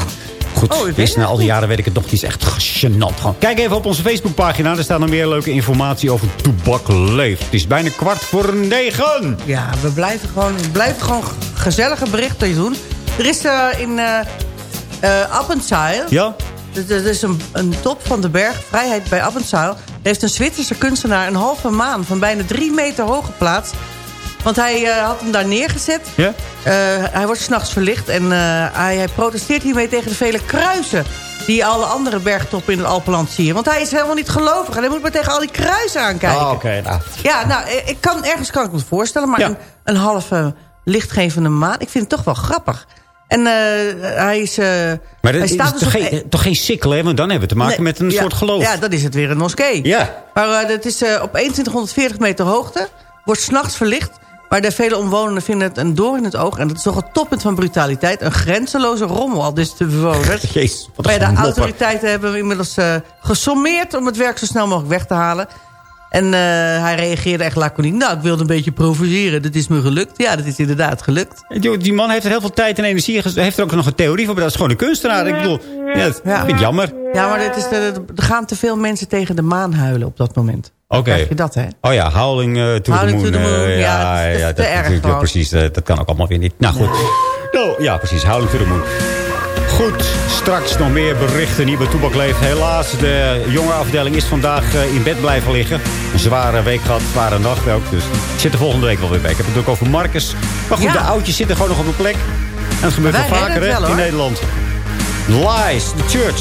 Goed, Oh, ik weet wist, na al die jaren weet ik het nog. Het is echt gênant. Gewoon. Kijk even op onze Facebookpagina. Daar staat nog meer leuke informatie over Toebak Leeft. Het is bijna kwart voor negen. Ja, we blijven gewoon, we blijven gewoon gezellige berichten doen. Er is eh, in eh eh, Appenzell... Ja? Dat is een, een top van de berg, Vrijheid bij Appenzell... heeft een Zwitserse kunstenaar een halve maan van bijna drie meter hoog geplaatst. Want hij eh, had hem daar neergezet. Ja? Eh, hij wordt s'nachts verlicht en eh, hij, hij protesteert hiermee tegen de vele kruisen... die alle andere bergtoppen in het Alpenland zien. Want hij is helemaal niet gelovig en hij moet maar tegen al die kruisen aankijken. Oh, oké. nou. Ja, nou, ik kan, ergens kan ik me het voorstellen. Maar Ja. een, een halve lichtgevende maan, ik vind het toch wel grappig. En eh, hij is... eh, Maar hij dat is staat toch, dus op- geen, toch geen sikkel, hè? Want dan hebben we te maken Nee, met een ja, soort geloof. Ja, dan is het weer een moskee. Ja. Maar eh, het is eh, op 2140 meter hoogte. Wordt s'nachts verlicht. Maar de vele omwonenden vinden het een door in het oog. En dat is toch het toppunt van brutaliteit. Een grenzeloze rommel al dus de bewoners. *laughs* Jezus, wat een ja, de autoriteiten hebben hem inmiddels eh, gesommeerd... om het werk zo snel mogelijk weg te halen. En eh, hij reageerde echt laconiek. Nou, ik wilde een beetje provoceren. Dat is me gelukt. Ja, dat is inderdaad gelukt. Die, die man heeft er heel veel tijd en energie. Hij heeft er ook nog een theorie voor. Maar dat is gewoon een kunstenaar. Ik bedoel, ja, dat vind ik jammer. Ja, maar dit is de, er gaan te veel mensen tegen de maan huilen op dat moment. Oké. Krijg je dat, hè? Oh ja, Howling uh, to, Howling the to Moon. the Moon, eh, ja, dat is- dat erg precies. eh, dat kan ook allemaal weer niet. Nou goed. Nou, ja, precies. Howling to the Moon. Goed, straks nog meer berichten. Nieuwe Toebak leeft. Helaas, de jonge afdeling is vandaag eh, in bed blijven liggen. Een zware week gehad, zware nacht ook. Dus zit er volgende week wel weer bij. Ik heb het ook over Marcus. Maar goed, Ja. de oudjes zitten gewoon nog op een plek. En dat gebeurt wel vaker wel, in. Nederland. Lies, the church.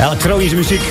Elektronische muziek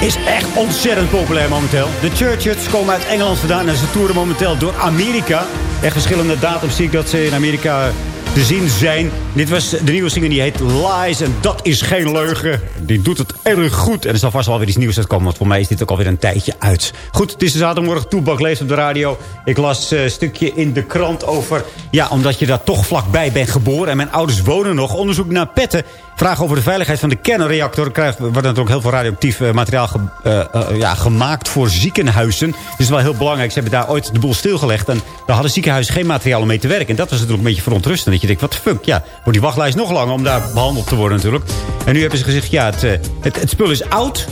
is echt ontzettend populair momenteel. De Churches komen uit Engeland vandaan en ze toeren momenteel door Amerika. Echt verschillende datums zie ik dat ze in Amerika te zien zijn. Dit was de nieuwe single die heet Lies en dat is geen leugen. Die doet het erg goed. En er zal vast wel weer iets nieuws uitkomen, want voor mij is dit ook alweer een tijdje uit. Goed, het is de zaterdagmorgen, Toebak leest op de radio. Ik las eh, een stukje in de krant over... Ja, omdat je daar toch vlakbij bent geboren en mijn ouders wonen nog. Onderzoek naar petten. Vragen over de veiligheid van de kernreactor. Krijgt, wordt natuurlijk heel veel radioactief eh, materiaal eh, ja, gemaakt voor ziekenhuizen. Dat is wel heel belangrijk. Ze hebben daar ooit de boel stilgelegd. En daar hadden ziekenhuizen geen materiaal om mee te werken. En dat was natuurlijk een beetje verontrustend. Dat je denkt, wat fuck. Ja, wordt die wachtlijst nog langer om daar behandeld te worden natuurlijk. En nu hebben ze gezegd, ja, het, eh, het, het spul is oud.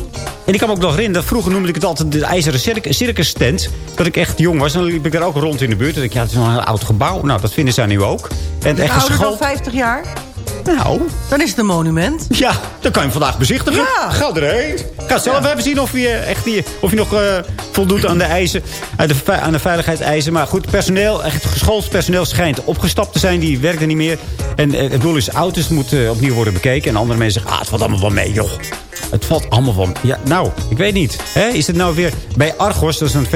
En ik kan me ook nog herinneren, dat vroeger noemde ik het altijd de ijzeren circ- circus tent. Dat ik echt jong was. En dan liep ik daar ook rond in de buurt. En ik ja, het is nog een heel oud gebouw. Nou, dat vinden zij nu ook. En echt Ouder dan geschoold. 50 jaar? Nou. Dan is het een monument. Ja, dan kan je hem vandaag bezichtigen. Ja. Ga erheen. Ga zelf even zien of je, echt die, of je nog eh, voldoet aan de eisen. Aan de, aan de veiligheidseisen. Maar goed, personeel, echt geschoold personeel schijnt opgestapt te zijn. Die werkt er niet meer. En eh, het doel is, auto's moeten opnieuw worden bekeken. En andere mensen zeggen, ah, het valt allemaal wel mee, joh. Het valt allemaal wel Ja, nou, ik weet niet. Hè? Is het nou weer bij Argos, dat is een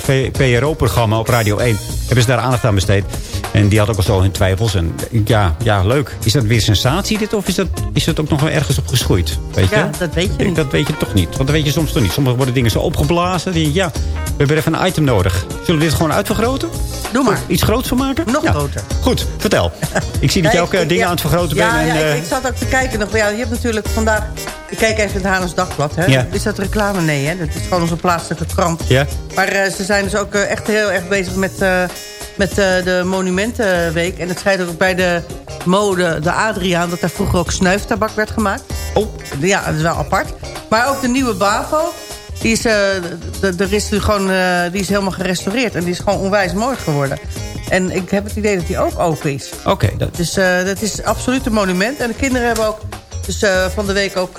VPRO-programma op Radio 1. Hebben ze daar aandacht aan besteed. En die had ook al zo hun twijfels. En ja, ja, leuk. Is dat weer sensatie dit? Of is dat, is dat ook nog wel ergens op geschoeid? Weet je? Ja, dat weet je niet. Dat weet je toch niet. Want dat weet je soms toch niet. Sommige worden dingen zo opgeblazen. Die, ja, we hebben even een item nodig. Zullen we dit gewoon uitvergroten? Doe maar. Iets groots van maken? Nog Ja. groter. Goed, vertel. *laughs* Ik zie dat je Ja, ook ik- dingen ja. aan het vergroten bent. En, Ja, eh, ik, ik zat ook te kijken nog. Ja, je hebt natuurlijk vandaag... Ik kijk even in het Haarlems Dagblad. Hè? Ja. Is dat reclame? Nee, hè? Dat is gewoon onze plaatselijke krant. Ja? Maar eh, ze zijn dus ook eh, echt heel erg bezig met, met de Monumentenweek. En het schijnt ook bij de mode, de Adriaan... dat daar vroeger ook snuiftabak werd gemaakt. Oh. Ja, dat is wel apart. Maar ook de nieuwe Bavo... Die is, eh, er is gewoon, eh, die is helemaal gerestaureerd. En die is gewoon onwijs mooi geworden. En ik heb het idee dat die ook open is. Oké, dat... Dus eh, dat is absoluut een monument. En de kinderen hebben ook... Dus van de week ook...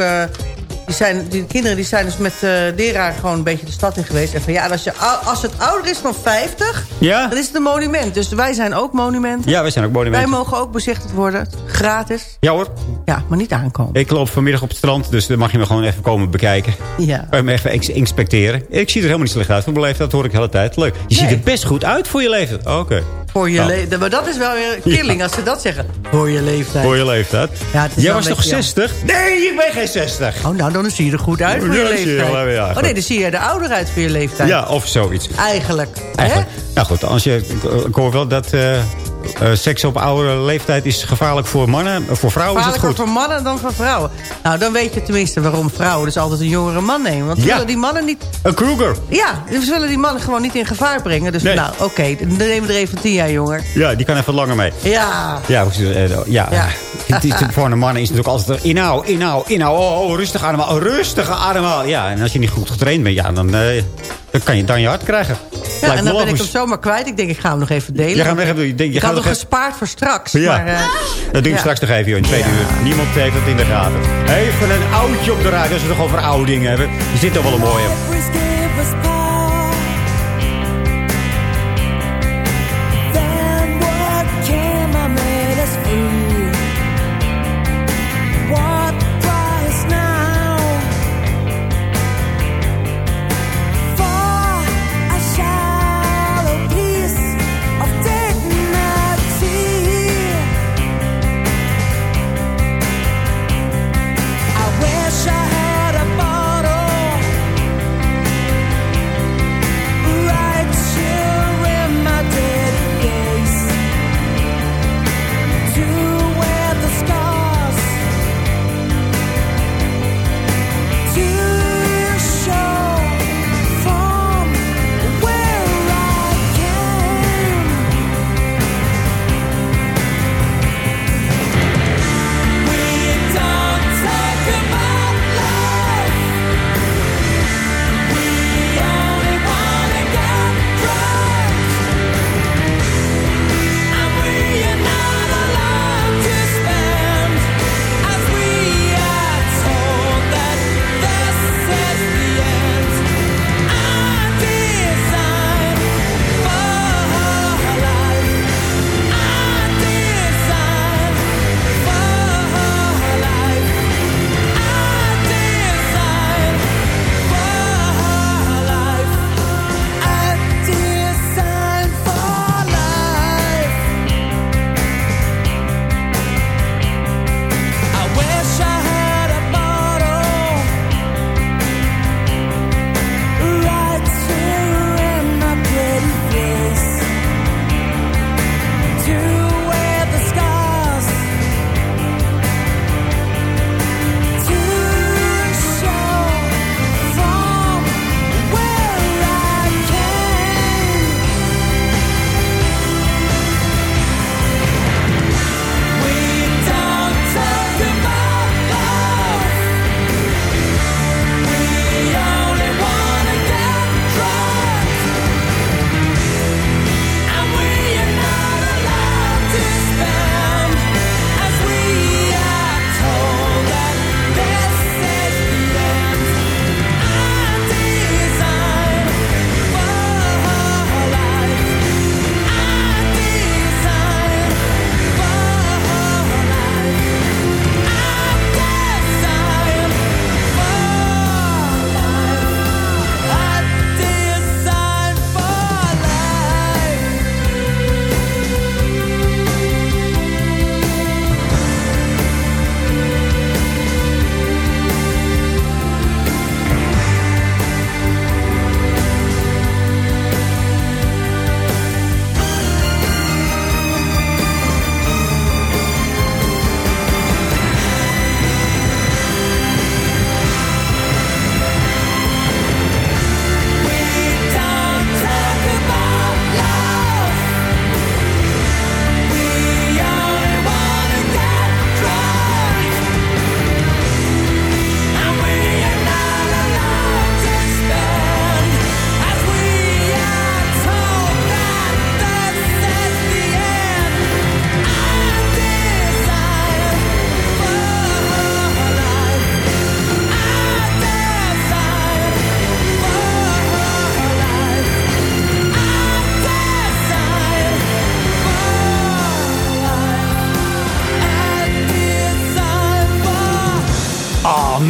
die, zijn, die kinderen die zijn dus met eh leraar gewoon een beetje de stad in geweest. En van ja, als, je, als het ouder is dan 50, Ja? dan is het een monument. Dus wij zijn ook monumenten. Ja, wij zijn ook Wij monumenten. mogen ook bezichtigd worden. Gratis. Ja hoor. Ja, maar niet aankomen. Ik loop vanmiddag op het strand, dus dan mag je me gewoon even komen bekijken. Ja. Kan me even inspecteren. Ik zie er helemaal niet slecht uit voor mijn leeftijd, dat hoor ik de hele tijd. Leuk. Je ziet er best goed uit voor je leeftijd. Oké. Voor je Nou, le- maar dat is wel weer een killing als ze dat zeggen. Voor je leeftijd. Voor je leeftijd. Ja, het is Jij was toch beetje 60? Nee, ik ben geen 60. Oh, nou, dan zie je er goed uit voor Ja, je leeftijd. wel, ja, oh nee, dan zie je er ouder uit voor je leeftijd. Ja, of zoiets. Eigenlijk. Eigenlijk. Nou goed, als je, ik- ik hoor wel dat eh, eh, seks op oude leeftijd is gevaarlijk voor mannen. Voor vrouwen is het Gevaarlijker goed. voor mannen dan voor vrouwen. Nou, dan weet je tenminste waarom vrouwen dus altijd een jongere man nemen. Want we Ja. willen die mannen niet... Een Kruger. Ja, we willen die mannen gewoon niet in gevaar brengen. Dus Nee. nou, oké, dan nemen we er even tien jaar jonger. Ja, die kan even langer mee. Ja. Ja, precies, eh, ja. Ja. Het is- voor een man is het natuurlijk altijd inhoud, inhoud, inhoud. Oh, oh, rustig ademhalen, rustige ademhalen. Ja, en als je niet goed getraind bent, ja, dan, eh, dan kan je dan je hart krijgen. Ja, Lijkt en dan ben ik hem zomaar kwijt. Ik denk, ik ga hem nog even delen. Jij gaat hem even- je denkt, je ik had nog gespaard voor straks. Ja. Maar, eh, Dat doe ik ja. straks nog even joh, in twee uur. Niemand heeft het in de gaten. Even een oudje op de radio, als we het nog over oude dingen hebben. Je zit toch wel een mooie.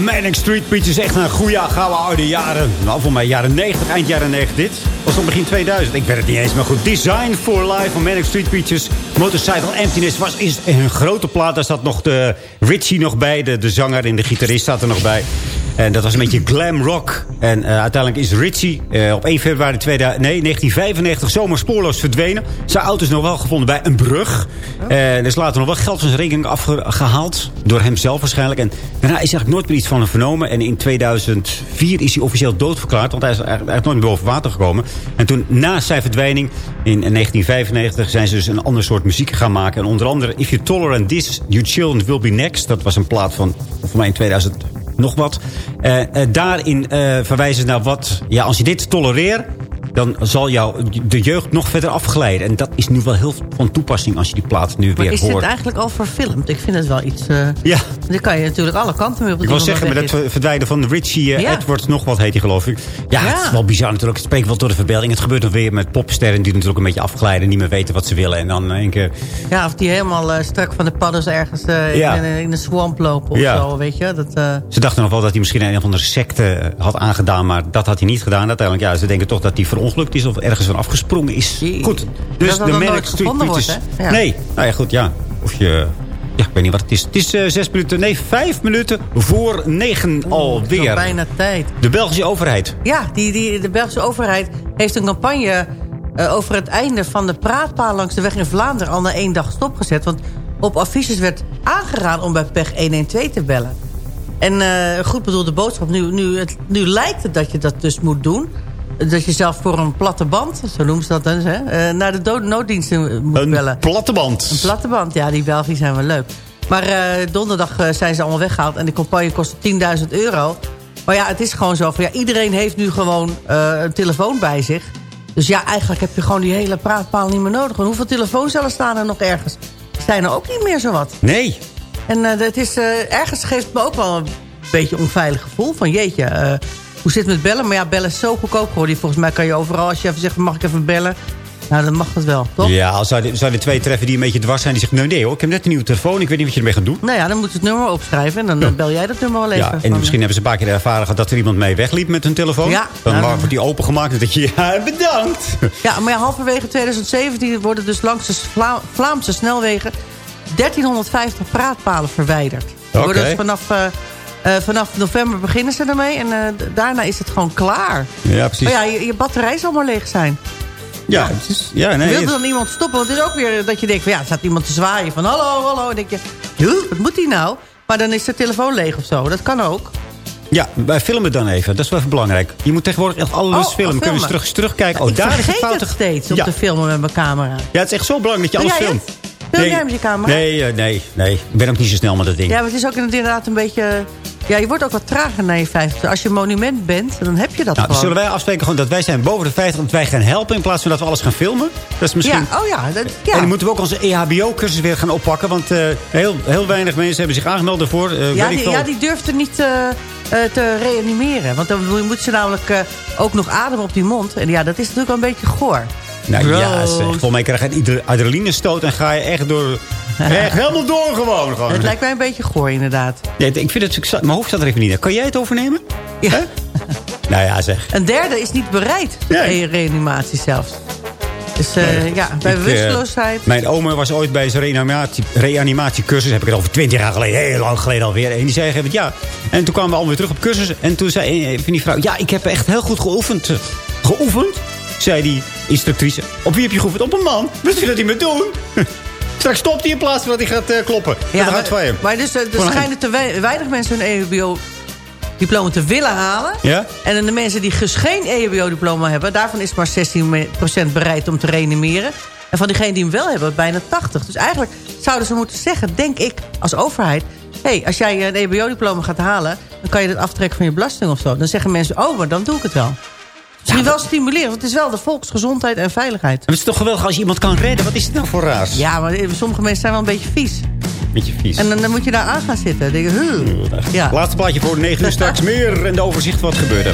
Manic Street Preachers. Echt een goede gouden oude jaren. Nou, voor mij jaren 90, eind jaren 90 dit. Was dan begin 2000. Ik weet het niet eens, maar goed. Design for Life van Manic Street Preachers. Motorcycle Emptiness was is een grote plaat. Daar zat nog de Richie nog bij. De, de zanger en de gitarist zat er nog bij. En dat was een beetje glam rock. En eh, uiteindelijk is Richie eh, op 1 februari 2000, nee, 1995 zomaar spoorloos verdwenen. Zijn auto is nog wel gevonden bij een brug. En er is later nog wel geld van zijn rekening afgehaald. Door hemzelf waarschijnlijk. En daarna is eigenlijk nooit meer iets van hem vernomen. En in 2004 is hij officieel doodverklaard. Want hij is eigenlijk nooit meer boven water gekomen. En toen na zijn verdwijning in 1995 zijn ze dus een ander soort muziek gaan maken. En onder andere If You Tolerate This, You Children Will Be Next. Dat was een plaat van voor mij in 2000 nog wat. Eh, eh, daarin eh, verwijzen ze naar wat... Ja, als je dit tolereert... dan zal jou de jeugd nog verder afglijden. En dat is nu wel heel van toepassing als je die plaat nu Maar weer is hoort. dit eigenlijk al verfilmd? Ik vind het wel iets... eh Ja. Dan kan je natuurlijk alle kanten mee op Ik wil zeggen, met het ver- verdwijnen van Richie eh, Ja. Edwards, nog wat heet hij geloof ik. Ja, Ja. het is wel bizar natuurlijk. Het spreekt wel door de verbeelding. Het gebeurt dan weer met popsterren die natuurlijk een beetje afglijden... en niet meer weten wat ze willen. En dan in één keer... Ja, of die helemaal eh, strak van de padders ergens eh, Ja. in, in, een swamp lopen of Ja. zo, weet je. Dat, eh, Ze dachten nog wel dat hij misschien een of andere secte eh, had aangedaan... maar dat had hij niet gedaan. Uiteindelijk, ja, ze denken toch dat hij verongelukt is... of ergens van afgesprongen is. Goed, dus dat de Street Preachers- hè? Ja. Nee, nou ja, goed, ja. Of je... Ja, ik weet niet wat het is. Het is eh, zes minuten, nee, vijf minuten voor negen alweer. bijna tijd. De Belgische overheid. Ja, die, die, de Belgische overheid heeft een campagne eh, over het einde van de praatpaal langs de weg in Vlaanderen al na één dag stopgezet. Want op affiches werd aangeraden om bij PEG 112 te bellen. En een goed bedoelde boodschap. Nu, nu, het, nu lijkt het dat je dat dus moet doen. Dat je zelf voor een platte band, zo noemen ze dat dan, hè, eh, naar de nooddiensten moet bellen. Een platte band. Een platte band, ja, die België zijn wel leuk. Maar eh, donderdag eh, zijn ze allemaal weggehaald en de campagne kostte 10.000 euro. Maar ja, het is gewoon zo van ja, iedereen heeft nu gewoon een telefoon bij zich. Dus ja, eigenlijk heb je gewoon die hele praatpaal niet meer nodig. En hoeveel telefooncellen staan er nog ergens? Zijn er ook niet meer zo wat. Nee. En het is, ergens geeft het me ook wel een beetje een onveilig gevoel. Van jeetje, hoe zit het met bellen? Maar ja, bellen is zo goedkoop geworden. Volgens mij kan je overal, als je even zegt, mag ik even bellen? Nou, dan mag dat wel, toch? Ja, als zou je twee treffen die een beetje dwars zijn... die zeggen, nee, nee hoor, ik heb net een nieuwe telefoon... ik weet niet wat je ermee gaat doen. Nou ja, dan moet je het nummer opschrijven. En dan eh, bel jij dat nummer wel even. Ja, en van, misschien hebben ze een paar keer ervaren gehad... dat er iemand mee wegliep met hun telefoon. Ja. Dan wordt die opengemaakt en denk je, *laughs* ja, bedankt. Ja, maar ja, halverwege 2017 worden dus langs de Vla- Vlaamse snelwegen 1350 praatpalen verwijderd. Oké. Worden dus vanaf, eh, eh, vanaf november beginnen ze ermee en eh, daarna is het gewoon klaar. Ja, precies. Maar ja, je, je batterij zal maar leeg zijn. Ja, het is, ja nee. Wil dan iemand stoppen? Want het is ook weer dat je denkt van ja, er staat iemand te zwaaien van hallo, hallo. En denk je, "Huh, wat moet die nou? Maar dan is de telefoon leeg of zo. Dat kan ook. Ja, wij filmen dan even. Dat is wel even belangrijk. Je moet tegenwoordig echt alles Oh, filmen. Kun je eens filmen. terug, terugkijken. Oh, ik daar is het fout. steeds om Ja. te filmen met mijn camera. Ja, het is echt zo belangrijk dat je alles filmt. het? Film jij met je camera? Nee, eh, nee, nee. Ik ben ook niet zo snel met dat ding. Ja, maar het is ook inderdaad een beetje... Ja, je wordt ook wat trager na je 50. Als je een monument bent, dan heb je dat Nou, gewoon. zullen wij afspreken gewoon dat wij zijn boven de 50... dat wij gaan helpen in plaats van dat we alles gaan filmen? Dat is misschien... Ja, oh ja. Dat, ja. En dan moeten we ook onze EHBO-cursus weer gaan oppakken. Want eh, heel, heel weinig mensen hebben zich aangemeld daarvoor. Eh, ja, die, ja, die niet te reanimeren. Want dan moeten ze namelijk ook nog ademen op die mond. En ja, dat is natuurlijk wel een beetje goor. Nou ja, zeg, volgens mij krijg je een adre- adrenalinestoot... en ga je echt door... echt helemaal door gewoon. gewoon. Het lijkt mij een beetje goor, inderdaad. Nee, ik vind het... Mijn hoofd staat er even niet in. Kan jij het overnemen? Ja. Nou ja, zeg. Een derde is niet bereid Nee. reanimatie zelfs. Dus eh, ja, bij eh, bewusteloosheid... mijn oma was ooit bij zijn reanimatie, reanimatiecursus. Heb ik het over twintig jaar geleden. Heel lang geleden alweer. En die zei even, ja. En toen kwamen we allemaal weer terug op cursus. En toen zei van die vrouw... Ja, ik heb echt heel goed geoefend. eh, Geoefend? Zei die instructrice. Op wie heb je geoefend? Op een man. Wat wil dat hij me doen? *laughs* Straks stopt hij in plaats van dat hij gaat eh, kloppen. Ja, dat gaat van hem. maar dus, eh, er Gewoon schijnen te wei- weinig mensen hun EHBO-diploma te willen halen. Ja? En de mensen die dus geen EHBO-diploma hebben... daarvan is maar 16% bereid om te reanimeren. En van diegenen die hem wel hebben, bijna 80. Dus eigenlijk zouden ze moeten zeggen, denk ik, als overheid... hey, als jij een EHBO-diploma gaat halen... dan kan je dat aftrekken van je belasting of zo. Dan zeggen mensen, oh, maar dan doe ik het wel. Misschien wel stimuleren, want het is wel de volksgezondheid en veiligheid. Het is toch geweldig als je iemand kan redden. Wat is het nou voor raars? Ja, maar sommige mensen zijn wel een beetje vies. Beetje vies. En dan, dan moet je daar aan gaan zitten. Dan denk je, huh. Ja. Laatste plaatje voor 9 uur *laughs* straks meer. En de overzicht wat gebeurde.